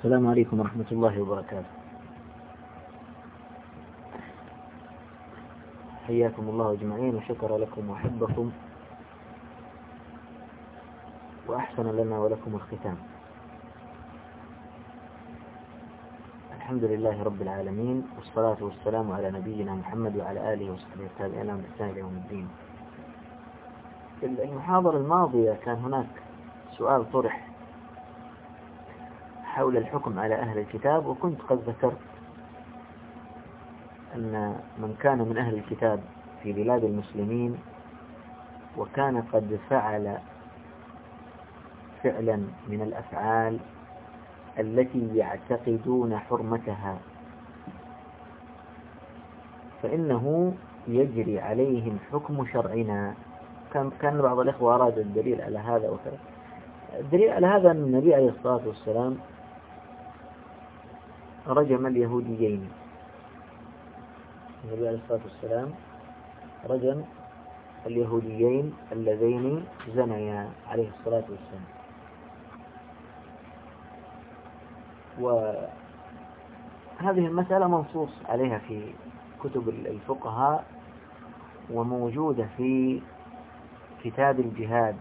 السلام عليكم ورحمة الله وبركاته حياكم الله أجمعين وشكر لكم وحبكم وأحسن لنا ولكم الختام۔ الحمد لله رب العالمين والصلاة والسلام على نبينا محمد وعلى آله وصحبه التابعين بإحسان يوم الدين المحاضرة الماضية كان هناك سؤال طرح حول الحكم على أهل الكتاب وكنت قد ذكرت أن من كان من أهل الكتاب في بلاد المسلمين وكان قد فعل فعلا من الأفعال التي يعتقدون حرمتها. فإنه يجري عليهم حكم شرعنا. كان كان بعض الإخوة أراد الدليل على هذا وكذا. الدليل على هذا أن النبي عليه الصلاة والسلام رجم اليهوديين. النبي عليه الصلاة والسلام رجم اليهوديين اللذين زنيا عليه الصلاة والسلام. وهذه المسألة منصوص عليها في كتب الفقهاء وموجودة في كتاب الجهاد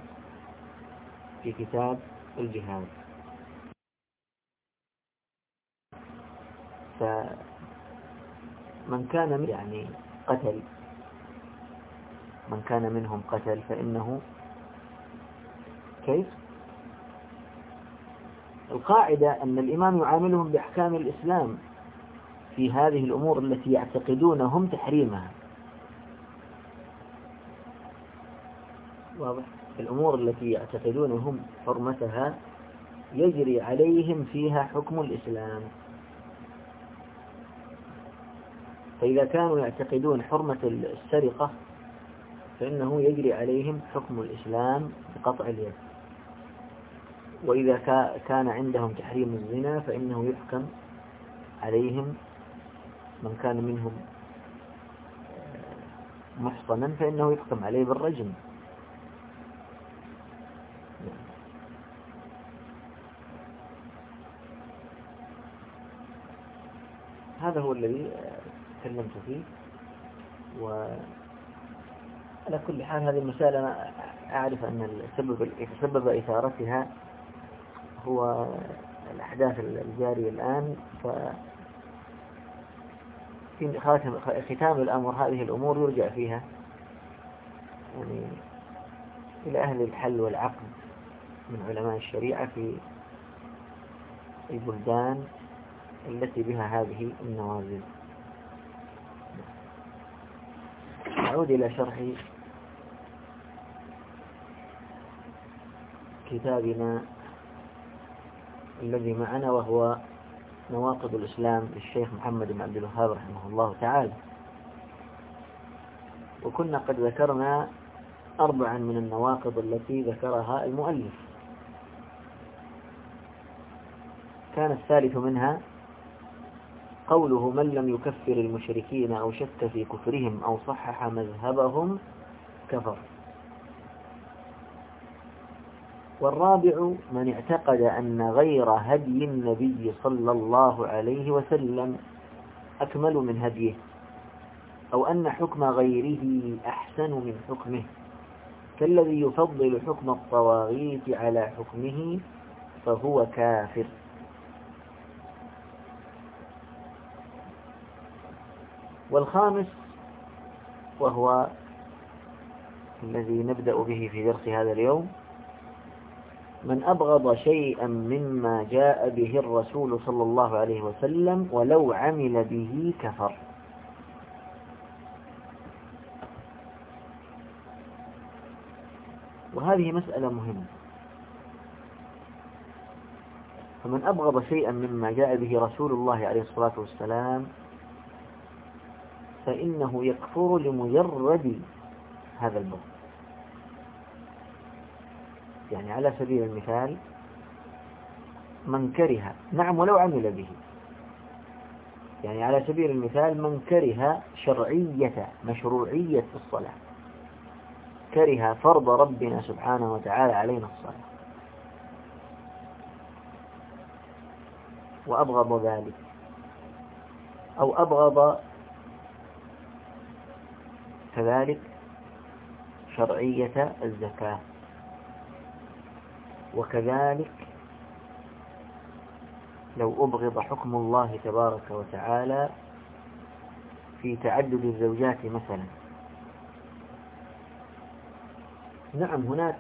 في كتاب الجهاد. فمن كان يعني قتل. من كان منهم قتل فإنه كيف؟ القاعدة أن الإمام يعاملهم بأحكام الإسلام في هذه الأمور التي يعتقدون هم تحريمها. واضح؟ الأمور التي يعتقدون هم حرمتها يجري عليهم فيها حكم الإسلام. فإذا كانوا يعتقدون حرمة السرقة فإنه يجري عليهم حكم الإسلام بقطع اليد. وإذا كان عندهم تحريم الزنا فإنه يحكم عليهم من كان منهم محصنا فإنه يحكم عليه بالرجم. هذا هو الذي تكلمت فيه و على كل حال هذه المسألة أنا أعرف أن السبب تسبب إثارتها هو الأحداث الجارية الآن ف في خاتم ختام الأمر هذه الأمور يرجع فيها. يعني إلى أهل الحل والعقد من علماء الشريعة في البلدان التي بها هذه النوازل. نعود إلى شرح كتابنا الذي معنا وهو نواقض الإسلام للشيخ محمد بن عبد الوهاب رحمه الله تعالى. وكنا قد ذكرنا أربعا من النواقض التي ذكرها المؤلف. كان الثالث منها قوله من لم يكفر المشركين أو شك في كفرهم أو صحح مذهبهم كفر. والرابع من اعتقد أن غير هدي النبي صلى الله عليه وسلم أكمل من هديه أو أن حكم غيره أحسن من حكمه كالذي يفضل حكم الطواغيت على حكمه فهو كافر. والخامس وهو الذي نبدأ به في درس هذا اليوم. من أبغض شيئا مما جاء به الرسول صلى الله عليه وسلم ولو عمل به كفر. وهذه مسألة مهمة. فمن أبغض شيئا مما جاء به رسول الله عليه الصلاة والسلام فإنه يكفر لمجرد هذا البغض. يعني على سبيل المثال من كره نعم ولو عمل به. يعني على سبيل المثال من كره شرعية مشروعية الصلاة. كره فرض ربنا سبحانه وتعالى علينا الصلاة. وأبغض ذلك. أو أبغض كذلك شرعية الزكاة. وكذلك لو أبغض حكم الله تبارك وتعالى في تعدد الزوجات مثلا. نعم هناك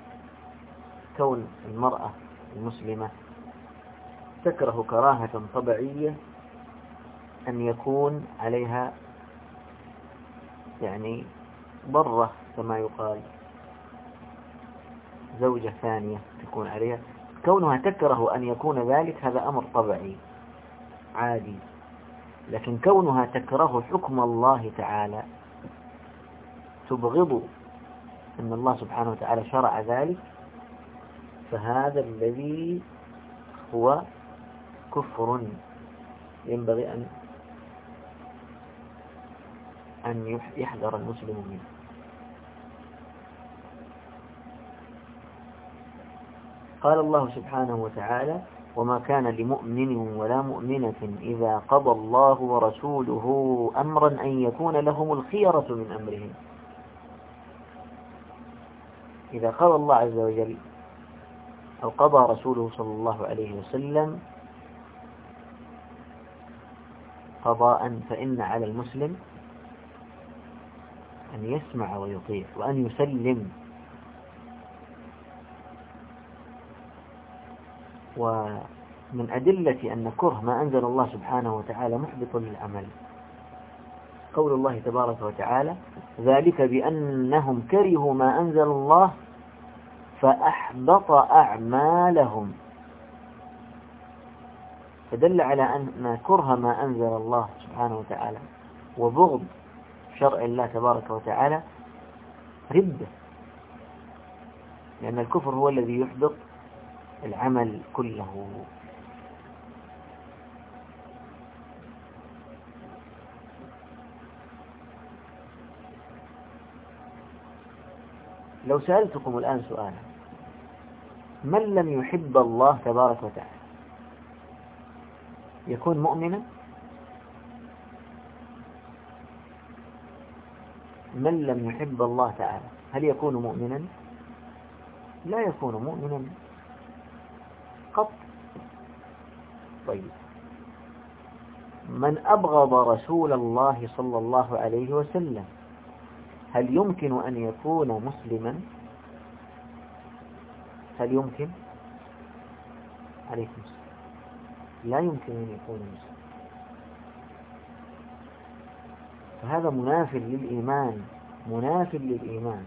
كون المرأة المسلمة تكره كراهة طبيعية أن يكون عليها يعني برة كما يقال. زوجة ثانية تكون عليها. كونها تكره أن يكون ذلك هذا أمر طبعي عادي. لكن كونها تكره حكم الله تعالى تبغض أن الله سبحانه وتعالى شرع ذلك فهذا الذي هو كفر. ينبغي أن أن يحذر المسلم منه. قال الله سبحانه وتعالى وما كان لمؤمن ولا مؤمنة إذا قضى الله ورسوله أمرا أن يكون لهم الخيرة من أمرهم. إذا قضى الله عز وجل أو قضى رسوله صلى الله عليه وسلم قضاء فإن على المسلم أن يسمع ويطيع وأن يسلم. ومن أدلة أن كره ما أنزل الله سبحانه وتعالى محبط للعمل. قول الله تبارك وتعالى ذلك بأنهم كرهوا ما أنزل الله فأحبط أعمالهم. فدل على أن كره ما أنزل الله سبحانه وتعالى. وبغض شرع الله تبارك وتعالى ردة. لأن الكفر هو الذي يحبط العمل كله. لو سألتكم الآن سؤالا من لم يحب الله تبارك وتعالى؟ يكون مؤمنا من لم يحب الله تعالى؟ هل يكون مؤمنا؟ لا يكون مؤمنا. قط. طيب. من أبغض رسول الله صلى الله عليه وسلم هل يمكن أن يكون مسلما؟ هل يمكن؟ عليكم لا يمكن أن يكون مسلما. فهذا مناف للإيمان مناف للإيمان.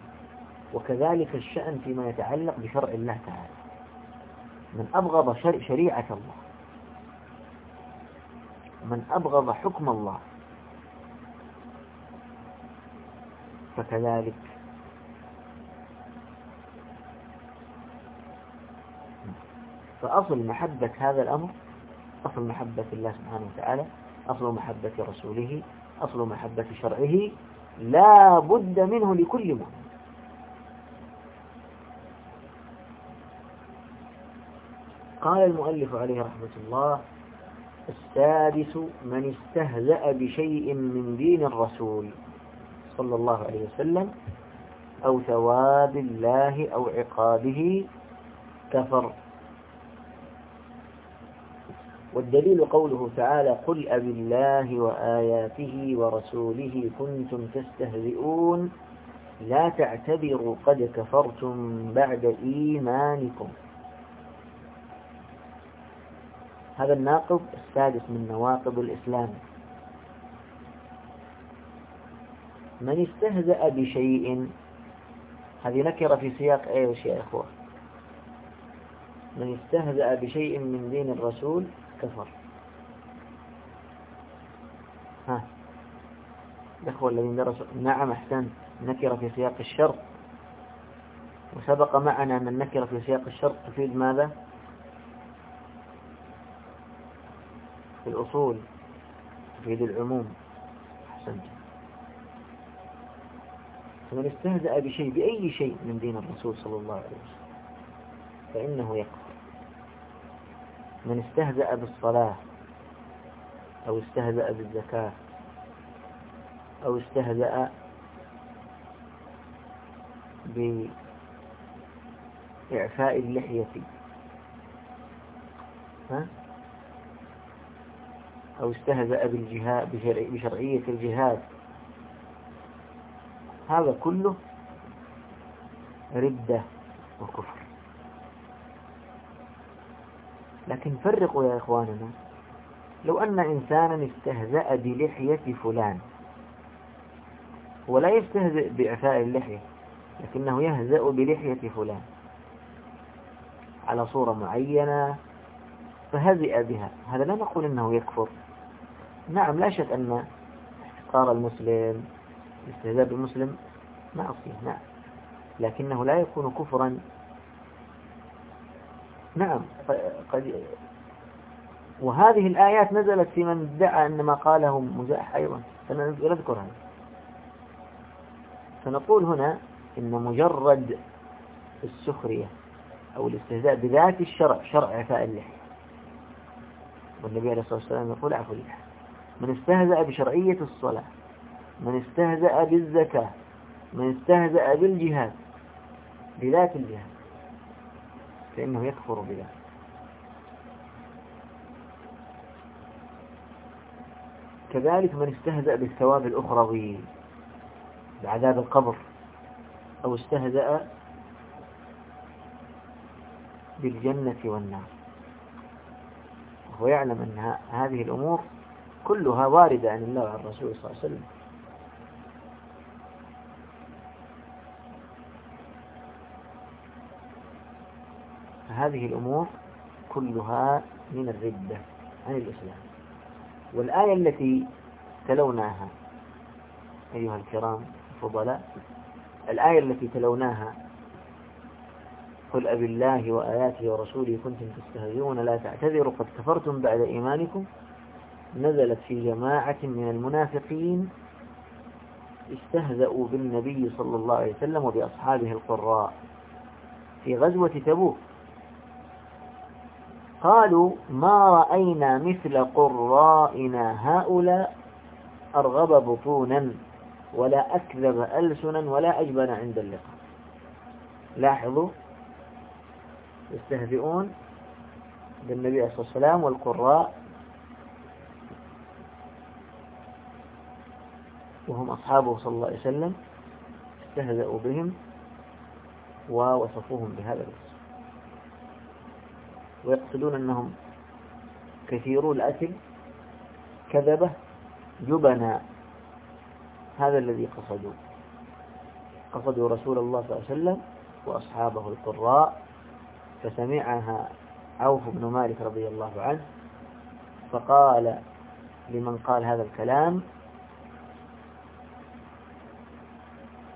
وكذلك الشأن فيما يتعلق بشرع الله تعالى. من أبغض شريعة الله. من أبغض حكم الله. فكذلك فأصل محبة هذا الأمر أصل محبة الله سبحانه وتعالى أصل محبة رسوله أصل محبة شرعه لا بد منه لكل مؤمن. قال المؤلف عليه رحمة الله السادس من استهزأ بشيء من دين الرسول صلى الله عليه وسلم أو ثواب الله أو عقابه كفر. والدليل قوله تعالى قل أب الله وآياته ورسوله كنتم تستهزئون لا تعتبروا قد كفرتم بعد إيمانكم. هذا الناقض السادس من نواقض الإسلام. من استهزأ بشيء هذه نكرة في سياق إيش يا إخوة؟ من استهزأ بشيء من دين الرسول كفر ها. الأخوة الذين درسوا نعم أحسن. نكر في سياق الشرط. وسبق معنا أن النكرة في سياق الشرط تفيد ماذا؟ في الأصول تفيد العموم. أحسنت فمن استهزأ بشيء بأي شيء من دين الرسول صلى الله عليه وسلم فإنه يقف. من استهزأ بالصلاة أو استهزأ بالزكاة أو استهزأ بإعفاء اللحية ها؟ أو استهزأ بالجهاد بشرعية الجهاد هذا كله ردة وكفر لكن فرقوا يا إخواننا. لو أن إنسانا استهزأ بلحية فلان ولا يستهزئ بإعفاء اللحية لكنه يهزأ بلحية فلان. على صورة معينة فهزئ بها. هذا لا نقول أنه يكفر. نعم لا شك أن احتقار المسلم الاستهزاء بالمسلم معصية نعم. لكنه لا يكون كفرا نعم قد وهذه الآيات نزلت في من ادعى أن ما قاله مزاح أيضا. سنذكرها سنقول هنا إن مجرد السخرية أو الاستهزاء بذات الشرع شرع عفاء اللحية والنبي عليه الصلاة والسلام يقول عفو اللحية من استهزأ بشرعية الصلاة من استهزأ بالزكاة من استهزأ بالجهاد بذات الجهاد. فإنه يكفر بها كذلك من استهزأ بالثواب الأخروي بعذاب القبر أو استهزأ بالجنة والنار. وهو يعلم أن هذه الأمور كلها واردة عن الله وعن الرسول صلى الله عليه وسلم. هذه الأمور كلها من الردة عن الإسلام. والآية التي تلوناها أيها الكرام الفضلاء الآية التي تلوناها قل أبي الله وآياته ورسوله كنتم تستهزئون لا تعتذروا قد كفرتم بعد إيمانكم نزلت في جماعة من المنافقين استهزأوا بالنبي صلى الله عليه وسلم وبأصحابه القراء في غزوة تبوك. قالوا ما رأينا مثل قرائنا هؤلاء أرغب بطونا ولا أكذب ألسنا ولا أجبن عند اللقاء. لاحظوا يستهزئون بالنبي عليه الصلاة والسلام والقراء وهم أصحابه صلى الله عليه وسلم استهزأوا بهم ووصفوهم بهذا الوصف. ويقصدون أنهم كثيرو الأثم كذبة جبنا هذا الذي قصدوا. قصدوا رسول الله صلى الله عليه وسلم وأصحابه القراء فسمعها عوف بن مالك رضي الله عنه فقال لمن قال هذا الكلام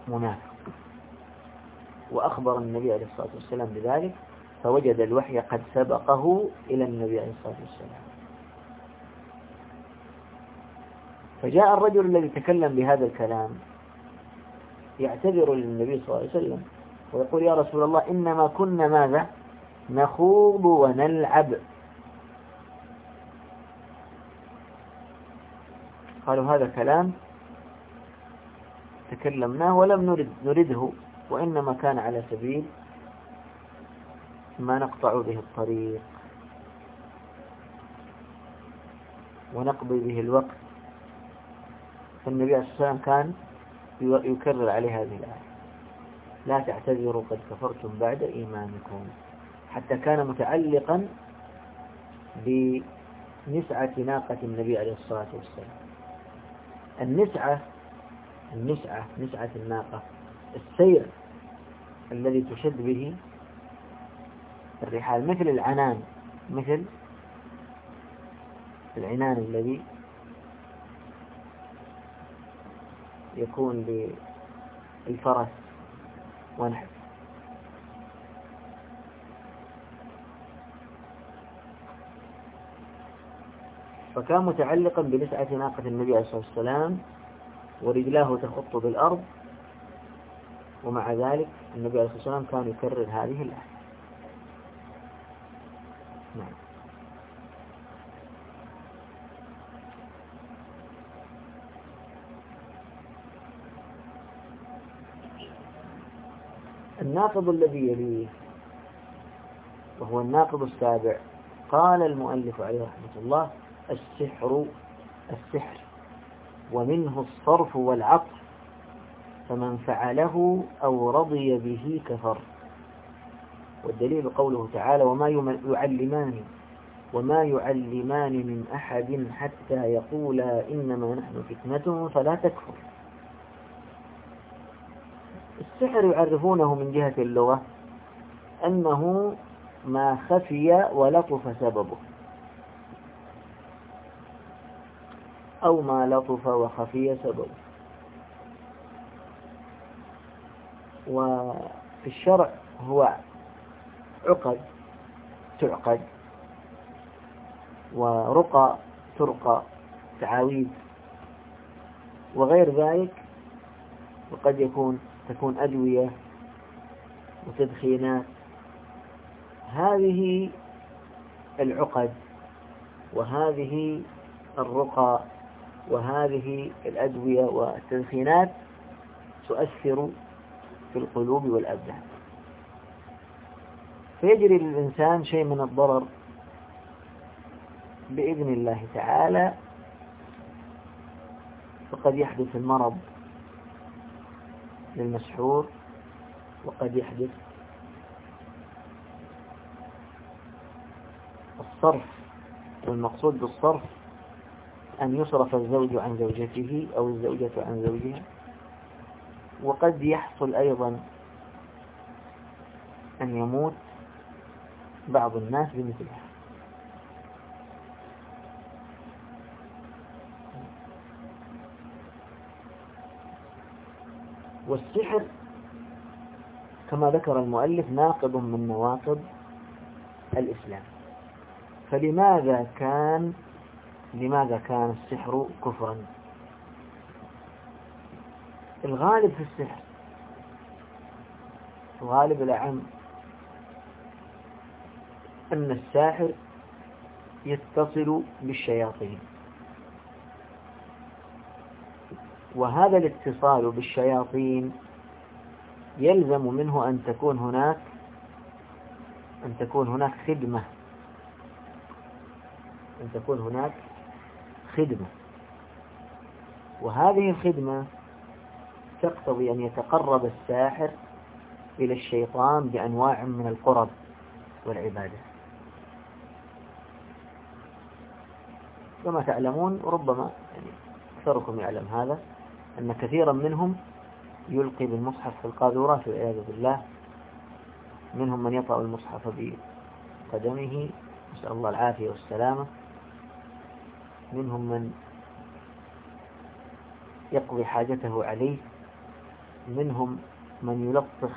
منافق. وأخبر النبي عليه الصلاة والسلام بذلك فوجد الوحي قد سبقه إلى النبي عليه الصلاة والسلام. فجاء الرجل الذي تكلم بهذا الكلام يعتذر للنبي صلى الله عليه وسلم ويقول يا رسول الله إنما كنا ماذا؟ نخوض ونلعب. قالوا هذا كلام تكلمناه ولم نرد نرده وإنما كان على سبيل ما نقطع به الطريق ونقضي به الوقت. فالنبي عليه السلام كان يكرر عليه هذه الآية. لا تعتذروا قد كفرتم بعد إيمانكم. حتى كان متعلقا بنسعة ناقة النبي عليه الصلاة والسلام. النسعة النسعة نسعة الناقة السير الذي تشد به الرحال. مثل العنان. مثل العنان الذي يكون للفرس ونحو فكان متعلقا بلسعة ناقة النبي عليه الصلاة والسلام ورجلاه تخط بالأرض ومع ذلك النبي عليه الصلاة والسلام كان يكرر هذه الآية الناقض الذي يليه وهو الناقض السابع قال المؤلف عليه رحمة الله السحر السحر ومنه الصرف والعطف فمن فعله أو رضي به كفر. والدليل قوله تعالى وما يعلمان وما يعلمان من أحد حتى يقولا إنما نحن فتنة فلا تكفر. السحر يعرفونه من جهة اللغة أنه ما خفي ولطف سببه أو ما لطف وخفي سببه. وفي الشرع هو عقد تعقد ورقى ترقى. تعاويذ. وغير ذلك وقد يكون تكون أدوية وتدخينات. هذه العقد وهذه الرقى وهذه الأدوية والتدخينات تؤثر في القلوب والأبدان. فيجري للإنسان شيء من الضرر بإذن الله تعالى فقد يحدث المرض للمسحور وقد يحدث الصرف والمقصود بالصرف أن يصرف الزوج عن زوجته أو الزوجة عن زوجها. وقد يحصل أيضا أن يموت بعض الناس بمثلها. والسحر كما ذكر المؤلف ناقض من نواقض الإسلام. فلماذا كان لماذا كان السحر كفرا؟ الغالب في السحر الغالب الأعم أن الساحر يتصل بالشياطين. وهذا الاتصال بالشياطين يلزم منه أن تكون هناك أن تكون هناك خدمة. أن تكون هناك خدمة. وهذه الخدمة تقتضي أن يتقرب الساحر إلى الشيطان بأنواع من القرب والعبادة. كما تعلمون ربما يعني أكثركم يعلم هذا أن كثيرا منهم يلقي بالمصحف في القاذورات والعياذ بالله منهم من يطأ المصحف بقدمه نسأل الله العافية والسلامة منهم من يقضي حاجته عليه منهم من يلطخ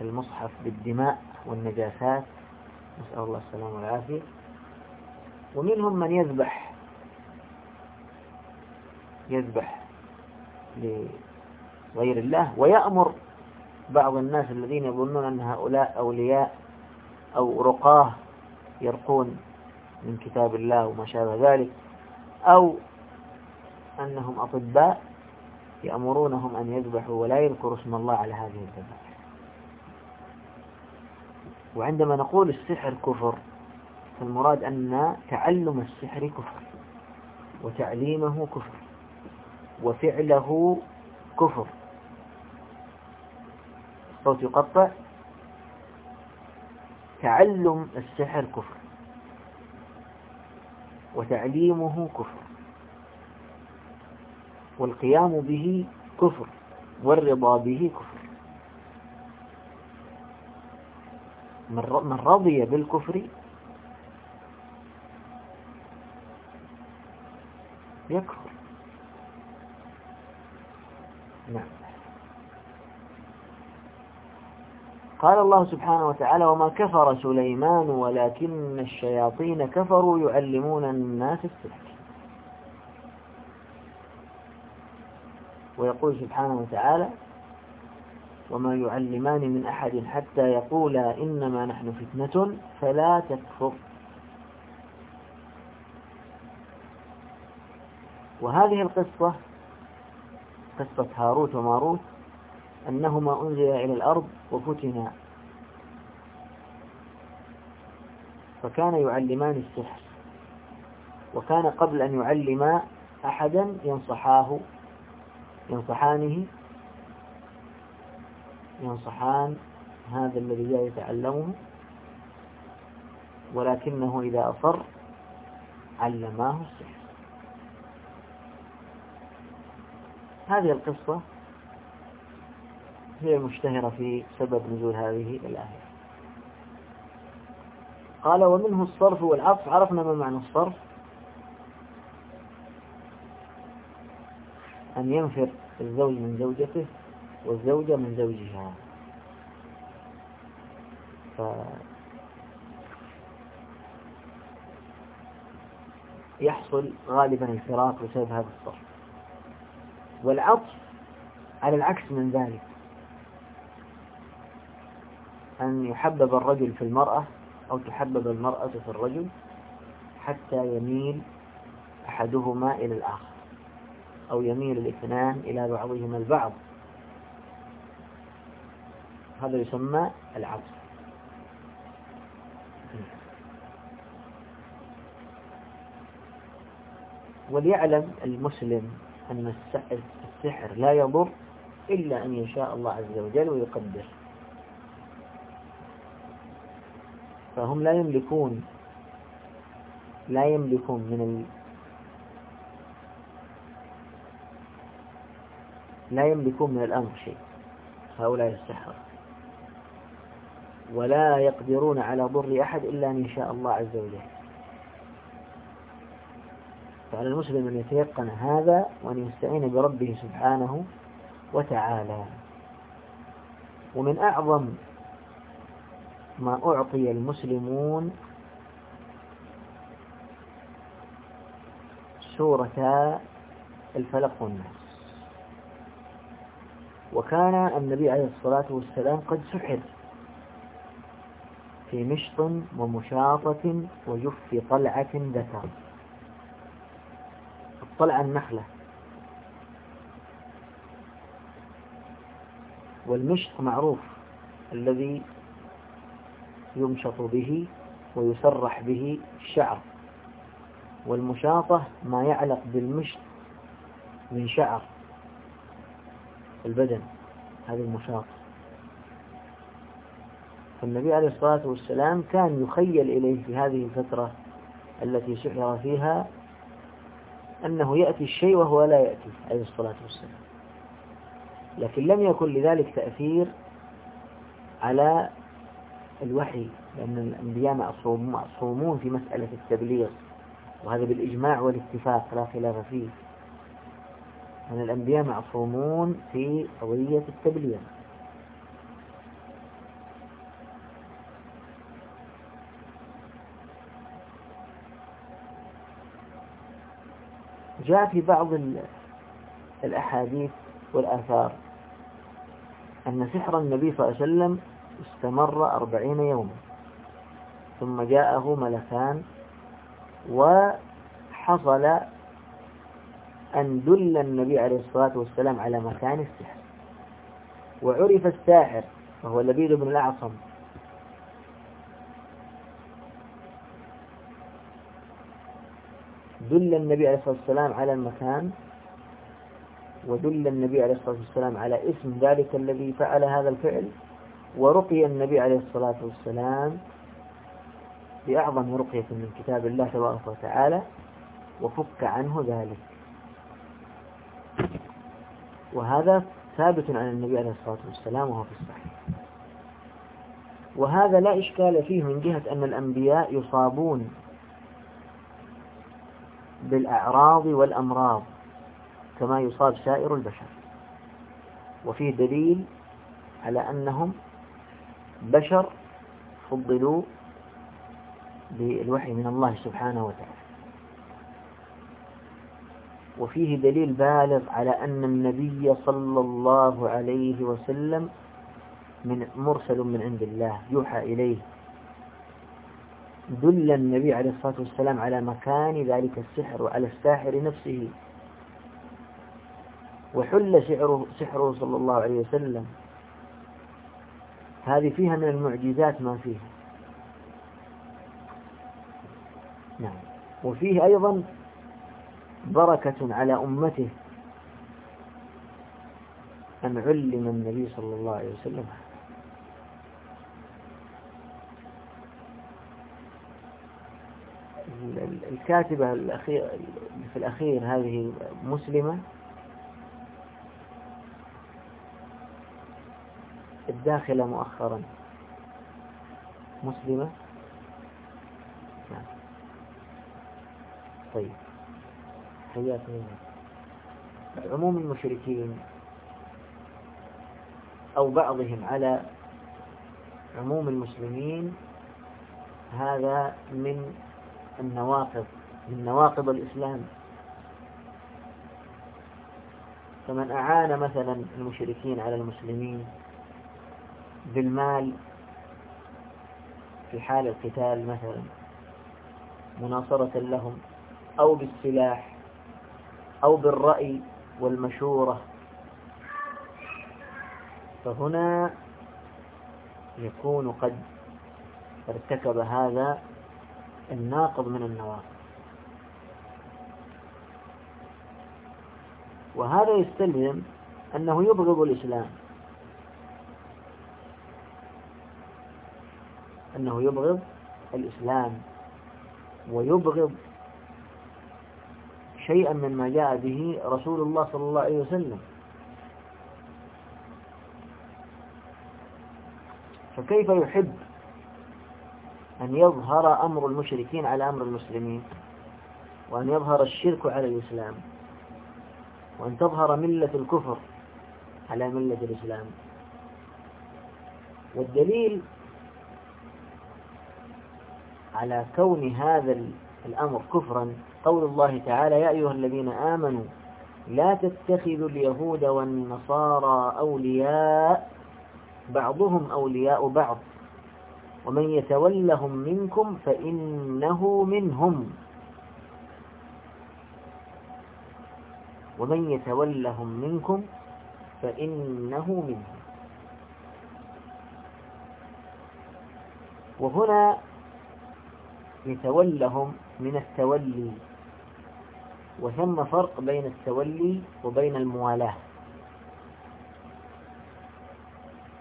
المصحف بالدماء والنجاسات نسأل الله السلامة والعافية. ومنهم من يذبح. يذبح لغير الله ويأمر بعض الناس الذين يظنون أن هؤلاء أولياء أو رقاة يرقون من كتاب الله وما شابه ذلك أو أنهم أطباء يأمرونهم أن يذبحوا ولا يذكروا اسم الله على هذه الذبائح. وعندما نقول السحر كفر فالمراد أن تعلم السحر كفر وتعليمه كفر وفعله كفر. الصوت يقطع. تعلم السحر كفر وتعليمه كفر والقيام به كفر والرضا به كفر. من رضي بالكفر يكفر نعم قال الله سبحانه وتعالى وما كفر سليمان ولكن الشياطين كفروا يعلمون الناس السحر. ويقول سبحانه وتعالى وما يعلمان من أحد حتى يقولا إنما نحن فتنة فلا تكفر. وهذه القصة قصة هاروت وماروت أنهما أنزل إلى الأرض وفتنا. فكان يعلمان السحر وكان قبل أن يعلم أحدا ينصحاه ينصحانه ينصحان هذا الذي يتعلمه ولكنه إذا أصر علماه السحر. هذه القصة هي المشتهرة في سبب نزول هذه الآية. قال ومنه الصرف والعطف عرفنا ما معنى الصرف. أن ينفر الزوج من زوجته والزوجة من زوجها. ف... يحصل غالبا الفراق بسبب هذا الصرف. والعطف على العكس من ذلك. أن يحبب الرجل في المرأة أو تحبب المرأة في الرجل حتى يميل أحدهما إلى الآخر أو يميل الاثنان إلى بعضهما البعض. هذا يسمى العطف. وليعلم المسلم أن السحر لا يضر إلا أن يشاء الله عز وجل ويقدر. فهم لا يملكون لا يملكون من ال... لا يملكون من الأمر شيء. هؤلاء السحرة ولا يقدرون على ضر أحد إلا أن يشاء الله عز وجل. فعلى المسلم أن يتيقن هذا وأن يستعين بربه سبحانه وتعالى. ومن أعظم ما أعطي المسلمون سورة الفلق والناس. وكان النبي عليه الصلاة والسلام قد سحر في مشط ومشاطة وجف طلعة ذكر. طلع النخلة والمشط معروف الذي يمشط به ويسرح به الشعر. والمشاطة ما يعلق بالمشط من شعر البدن. هذه المشاطة. فالنبي عليه الصلاة والسلام كان يخيل إليه في هذه الفترة التي سحر فيها أنه يأتي الشيء وهو لا يأتي عليه الصلاة والسلام. لكن لم يكن لذلك تأثير على الوحي لأن الأنبياء معصومون في مسألة التبليغ وهذا بالإجماع والاتفاق لا خلاف فيه. أن الأنبياء معصومون في قضية التبليغ. جاء في بعض الأحاديث والآثار أن سحر النبي صلى الله عليه وسلم استمر أربعين يوما ثم جاءه ملكان وحصل أن دل النبي عليه الصلاة والسلام على مكان السحر وعرف الساحر وهو لبيد بن الأعصم. دل النبي عليه الصلاة والسلام على المكان ودل النبي عليه الصلاة والسلام على اسم ذلك الذي فعل هذا الفعل ورقي النبي عليه الصلاة والسلام بأعظم رقية من كتاب الله تبارك وتعالى وفك عنه ذلك. وهذا ثابت عن النبي عليه الصلاة والسلام وهو في الصحيح. وهذا لا إشكال فيه من جهة أن الأنبياء يصابون بالأعراض والأمراض كما يصاب سائر البشر. وفيه دليل على أنهم بشر فضلوا بالوحي من الله سبحانه وتعالى. وفيه دليل بالغ على أن النبي صلى الله عليه وسلم من مرسل من عند الله يوحى إليه. دل النبي عليه الصلاة والسلام على مكان ذلك السحر وعلى الساحر نفسه. وحل سحره, سحره صلى الله عليه وسلم. هذه فيها من المعجزات ما فيها نعم. وفيه أيضا بركة على أمته. أن علم النبي صلى الله عليه وسلم. الكاتبة الأخير في الأخير هذه مسلمة. الداخلة مؤخرا مسلمة. نعم. طيب. حيات عموم المشركين أو بعضهم على عموم المسلمين هذا من النواقض من نواقض الإسلام. فمن أعان مثلا المشركين على المسلمين بالمال في حال القتال مثلا مناصرة لهم أو بالسلاح أو بالرأي والمشورة فهنا يكون قد ارتكب هذا الناقض من النواقض. وهذا يستلزم أنه يبغض الإسلام. أنه يبغض الإسلام ويبغض شيئا مما جاء به رسول الله صلى الله عليه وسلم. فكيف يحب أن يظهر أمر المشركين على أمر المسلمين وأن يظهر الشرك على الإسلام وأن تظهر ملة الكفر على ملة الإسلام. والدليل على كون هذا الأمر كفرا قول الله تعالى يا أيها الذين آمنوا لا تتخذوا اليهود والنصارى أولياء بعضهم أولياء بعض. ومن يتولهم منكم فإنه منهم. ومن يتولهم منكم فإنه منهم. وهنا يتولهم من التولي وثم فرق بين التولي وبين الموالاة.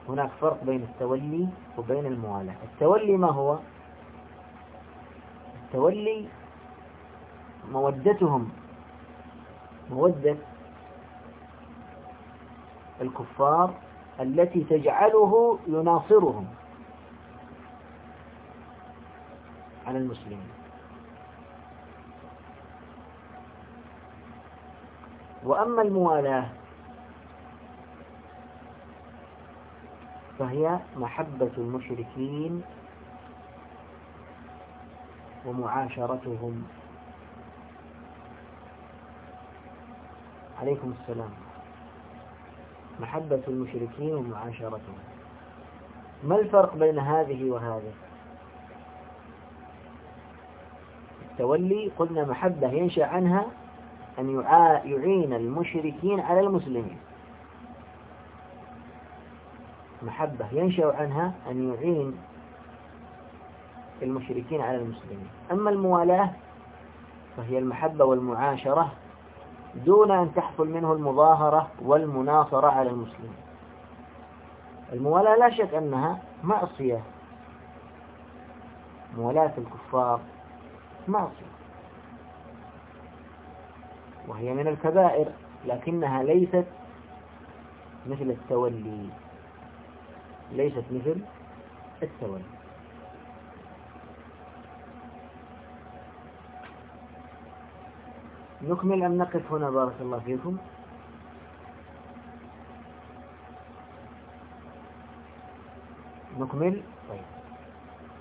هناك فرق بين التولي وبين الموالاة. التولي ما هو؟ التولي مودتهم مودة الكفار التي تجعله يناصرهم على المسلمين. وأما الموالاة فهي محبة المشركين ومعاشرتهم. عليكم السلام. محبة المشركين ومعاشرتهم. ما الفرق بين هذه وهذه؟ التولي قلنا محبة ينشأ عنها أن يعين المشركين على المسلمين. محبة ينشأ عنها أن يعين المشركين على المسلمين. أما الموالاة فهي المحبة والمعاشرة دون أن تحصل منه المظاهرة والمناصرة على المسلمين. الموالاة لا شك أنها معصية. موالاة الكفار معصية. وهي من الكبائر لكنها ليست مثل التولي. ليست مثل الثواني. نكمل أم نقف هنا بارك الله فيكم؟ نكمل؟ طيب.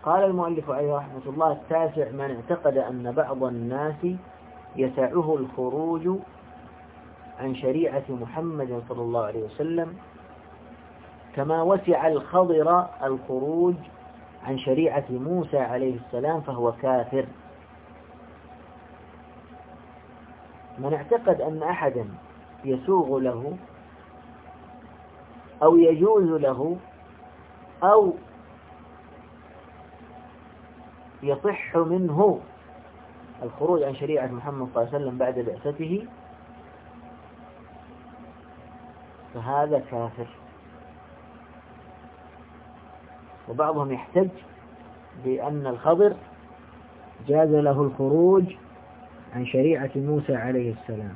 قال المؤلف أيها رحمة الله التاسع من اعتقد أن بعض الناس يسعه الخروج عن شريعة محمد صلى الله عليه وسلم كما وسع الخضر الخروج عن شريعة موسى عليه السلام فهو كافر. من اعتقد أن أحدا يسوغ له أو يجوز له أو يصح منه الخروج عن شريعة محمد صلى الله عليه وسلم بعد بعثته فهذا كافر. وبعضهم يحتج بأن الخضر جاز له الخروج عن شريعة موسى عليه السلام.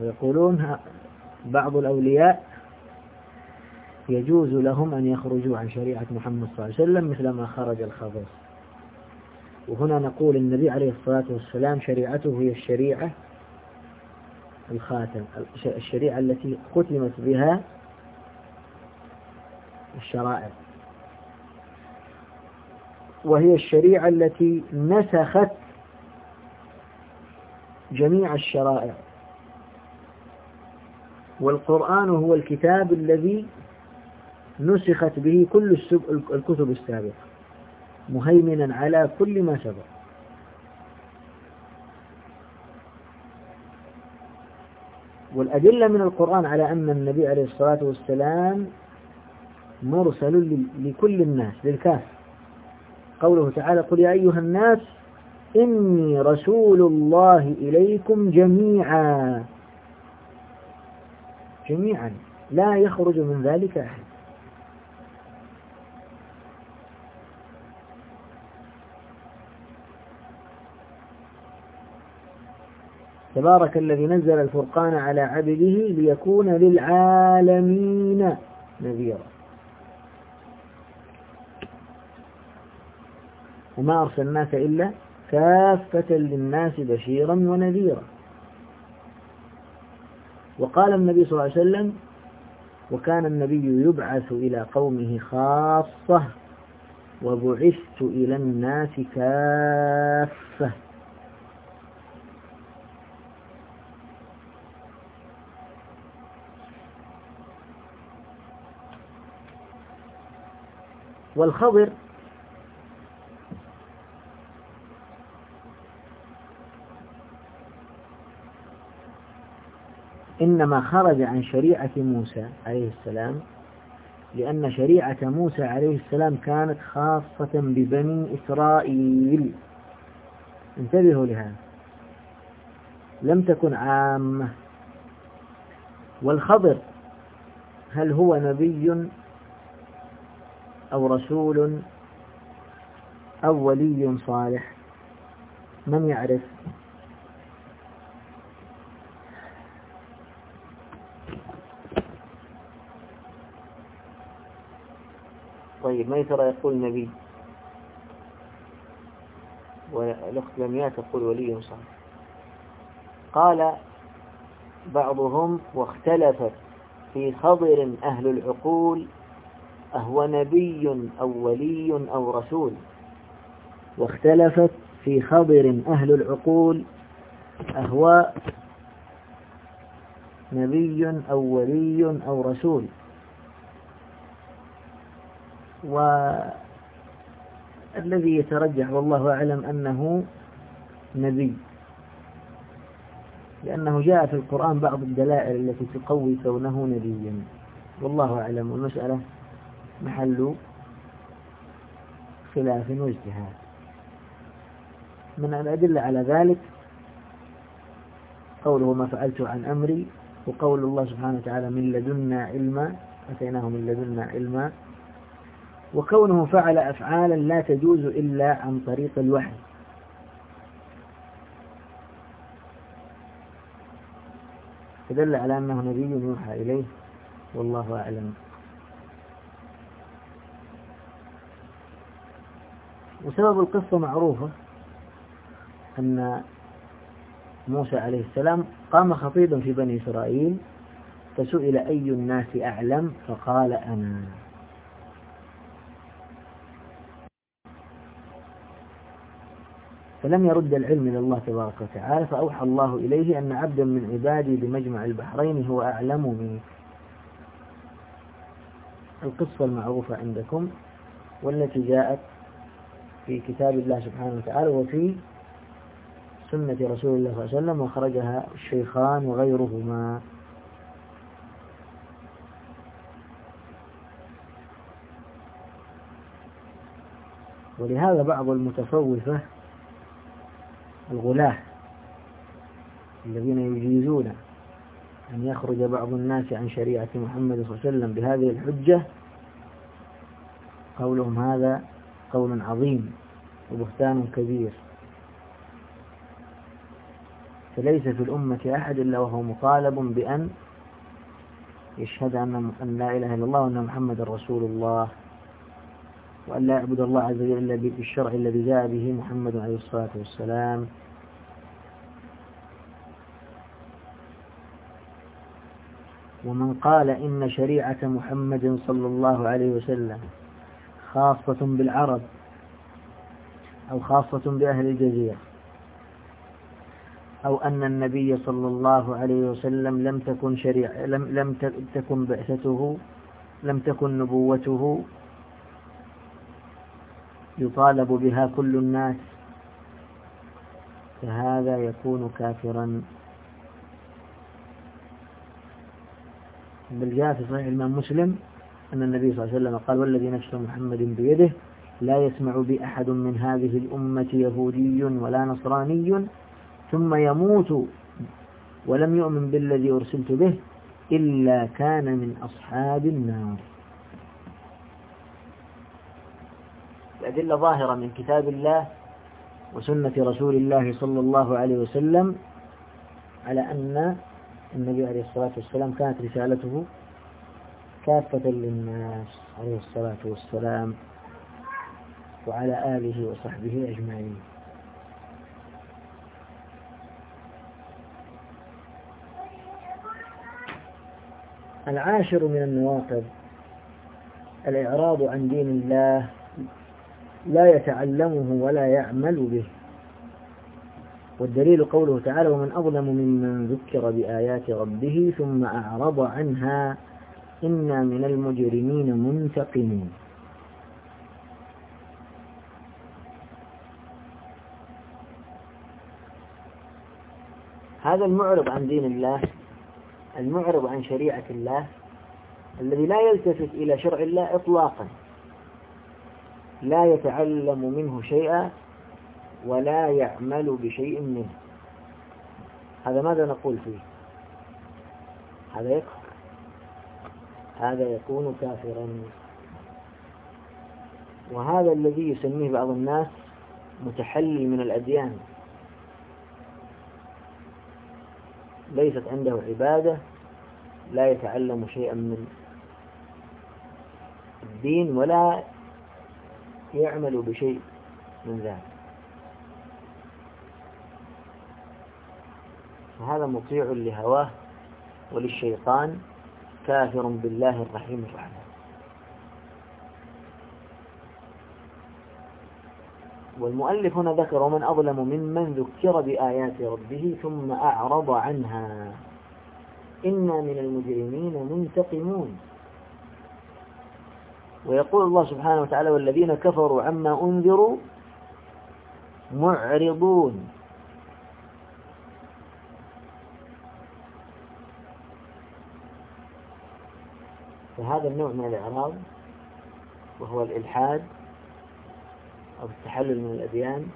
ويقولون بعض الأولياء يجوز لهم أن يخرجوا عن شريعة محمد صلى الله عليه وسلم مثلما خرج الخضر. وهنا نقول النبي عليه الصلاة والسلام شريعته هي الشريعة الخاتم الشريعة التي ختمت بها الشرائع. وهي الشريعة التي نسخت جميع الشرائع. والقرآن هو الكتاب الذي نسخت به كل الكتب السابقة مهيمنا على كل ما سبق. والأدلة من القرآن على أن النبي عليه الصلاة والسلام مرسل لكل الناس للكاف. قوله تعالى قل يا أيها الناس إني رسول الله إليكم جميعا. جميعا. لا يخرج من ذلك أحد. تبارك الذي نزل الفرقان على عبده ليكون للعالمين نذيرا. وما أرسلناك إلا كافة للناس بشيرا ونذيرا. وقال النبي صلى الله عليه وسلم وكان النبي يبعث إلى قومه خاصة وبعثت إلى الناس كافة. والخضر إنما خرج عن شريعة موسى عليه السلام لأن شريعة موسى عليه السلام كانت خاصة ببني إسرائيل. انتبهوا لها لم تكن عامة. والخضر هل هو نبي أو رسول أو ولي صالح؟ من يعرف؟ طيب ما يترى يقول نبي والأخت لمياء تقول ولي صالح. قال بعضهم واختلفت في خضر أهل العقول أهو نبي أو ولي أو رسول. واختلفت في خضر أهل العقول أهو نبي أو ولي أو رسول. والذي يترجح والله أعلم أنه نبي. لأنه جاء في القرآن بعض الدلائل التي تقوي كونه نبيا. والله أعلم المسألة محل خلاف واجتهاد. من الأدلة على ذلك قوله ما فعلت عن أمري وقول الله سبحانه وتعالى من لدنا علما أتيناه من لدنا علما وكونه فعل أفعالا لا تجوز إلا عن طريق الوحي. فدل على أنه نبي يوحى إليه. والله أعلم. وسبب القصة معروفة أن موسى عليه السلام قام خطيبا في بني إسرائيل فسئل أي الناس أعلم؟ فقال أنا. فلم يرد العلم إلى الله تبارك وتعالى فأوحى الله إليه أن عبدا من عبادي بمجمع البحرين هو أعلم من القصة المعروفة عندكم والتي جاءت في كتاب الله سبحانه وتعالى وفي سنة رسول الله صلى الله عليه وسلم وخرجها الشيخان وغيرهما. ولهذا بعض المتفوفة الغلاة الذين يجيزون أن يخرج بعض الناس عن شريعة محمد صلى الله عليه وسلم بهذه الحجة قولهم هذا قول عظيم وبهتان كبير فليس في الأمة أحد إلا وهو مطالب بأن يشهد أن لا إله إلا الله وأن محمد رسول الله وأن لا يعبد الله عز وجل إلا بالشرع الذي جاء به محمد عليه الصلاة والسلام. ومن قال إن شريعة محمد صلى الله عليه وسلم خاصة بالعرب أو خاصة بأهل الجزيرة أو أن النبي صلى الله عليه وسلم لم تكن شريعة لم لم تكن بعثته لم تكن نبوته يطالب بها كل الناس. فهذا يكون كافرا. بل جاء في صحيح الإمام مسلم أن النبي صلى الله عليه وسلم قال والذي نفس محمد بيده لا يسمع بأحد من هذه الأمة يهودي ولا نصراني ثم يموت ولم يؤمن بالذي أرسلت به إلا كان من أصحاب النار. الأدلة ظاهرة من كتاب الله وسنة رسول الله صلى الله عليه وسلم على أن النبي عليه الصلاة والسلام كانت رسالته كافة للناس عليه الصلاة والسلام وعلى آله وصحبه أجمعين. العاشر من النواقض الإعراض عن دين الله لا يتعلمه ولا يعمل به. والدليل قوله تعالى ومن أظلم ممن ذكر بآيات ربه ثم أعرض عنها إنا من المجرمين منتقمون. هذا المعرض عن دين الله المعرض عن شريعة الله الذي لا يلتفت إلى شرع الله إطلاقا. لا يتعلم منه شيئا ولا يعمل بشيء منه. هذا ماذا نقول فيه؟ هذا يكفر. هذا يكون كافرا. وهذا الذي يسميه بعض الناس متحلي من الأديان. ليست عنده عبادة لا يتعلم شيئا من الدين ولا يعمل بشيء من ذلك. فهذا مطيع لهواه وللشيطان كافر بالله الرحيم الرحمن. والمؤلف هنا ذكر ومن أظلم ممن ذكر بآيات ربه ثم أعرض عنها. إنا من المجرمين منتقمون. ويقول الله سبحانه وتعالى والذين كفروا عما أنذروا معرضون. فهذا النوع من الإعراض وهو الإلحاد أو التحلل من الأديان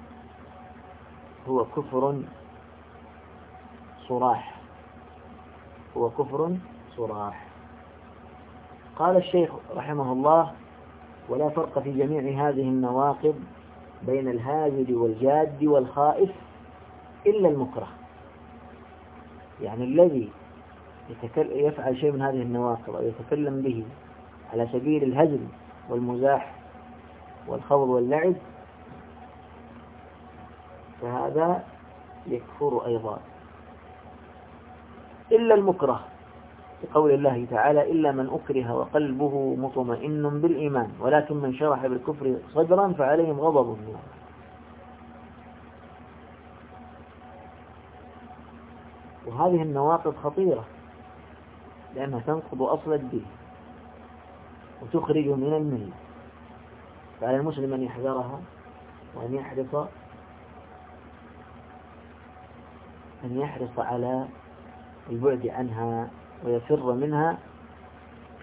هو كفر صراح. هو كفر صراح. قال الشيخ رحمه الله ولا فرق في جميع هذه النواقض بين الهاجد والجاد والخائف إلا المكره. يعني الذي يفعل شيء من هذه النواقض أو يتكلم به على سبيل الهزم والمزاح والخوض واللعب فهذا يكفر أيضا. إلا المكره. قول الله تعالى إلا من أكره وقلبه مطمئن بالإيمان ولكن من شرح بالكفر صدرا فعليهم غضب الله. وهذه النواقض خطيرة لأنها تنقض أصل الدين وتخرج من الملة. فعلى المسلم أن يحذرها وأن يحرص أن يحرص على البعد عنها ويفر منها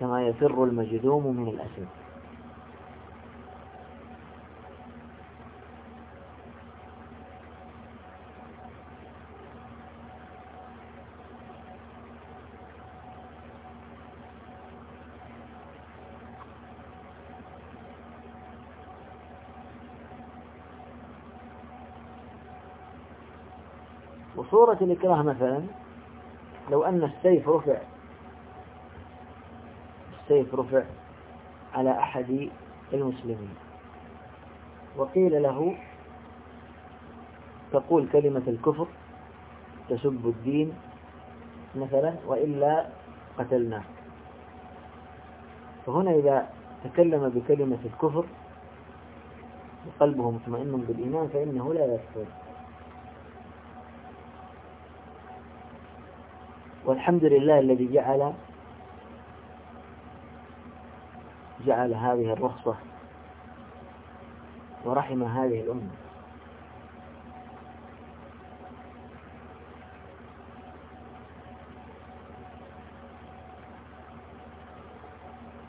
كما يفر المجذوم من الأسد. وصورة الإكراه مثلا لو أن السيف رفع السيف رفع على أحد المسلمين. وقيل له تقول كلمة الكفر تسب الدين مثلا وإلا قتلناك فهنا إذا تكلم بكلمة الكفر وقلبه مطمئن بالإيمان فإنه لا يكفر. والحمد لله الذي جعل جعل هذه الرخصة ورحم هذه الأمة.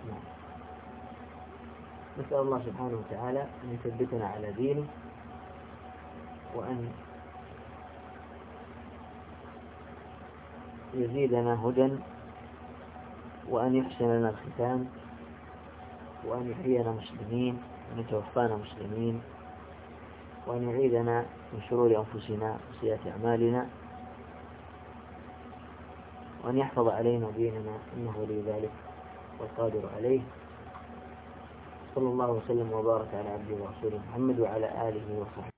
نعم. نسأل الله سبحانه وتعالى أن يثبتنا على دينه وأن يزيدنا هدى وأن يحسن لنا الختام وأن يحيينا مسلمين وأن يتوفانا مسلمين وأن يعيدنا من شرور أنفسنا وسيئات أعمالنا وأن يحفظ علينا ديننا إنه ولي ذلك والقادر عليه صلى الله وسلم وبارك على عبده ورسوله محمد وعلى آله وصحبه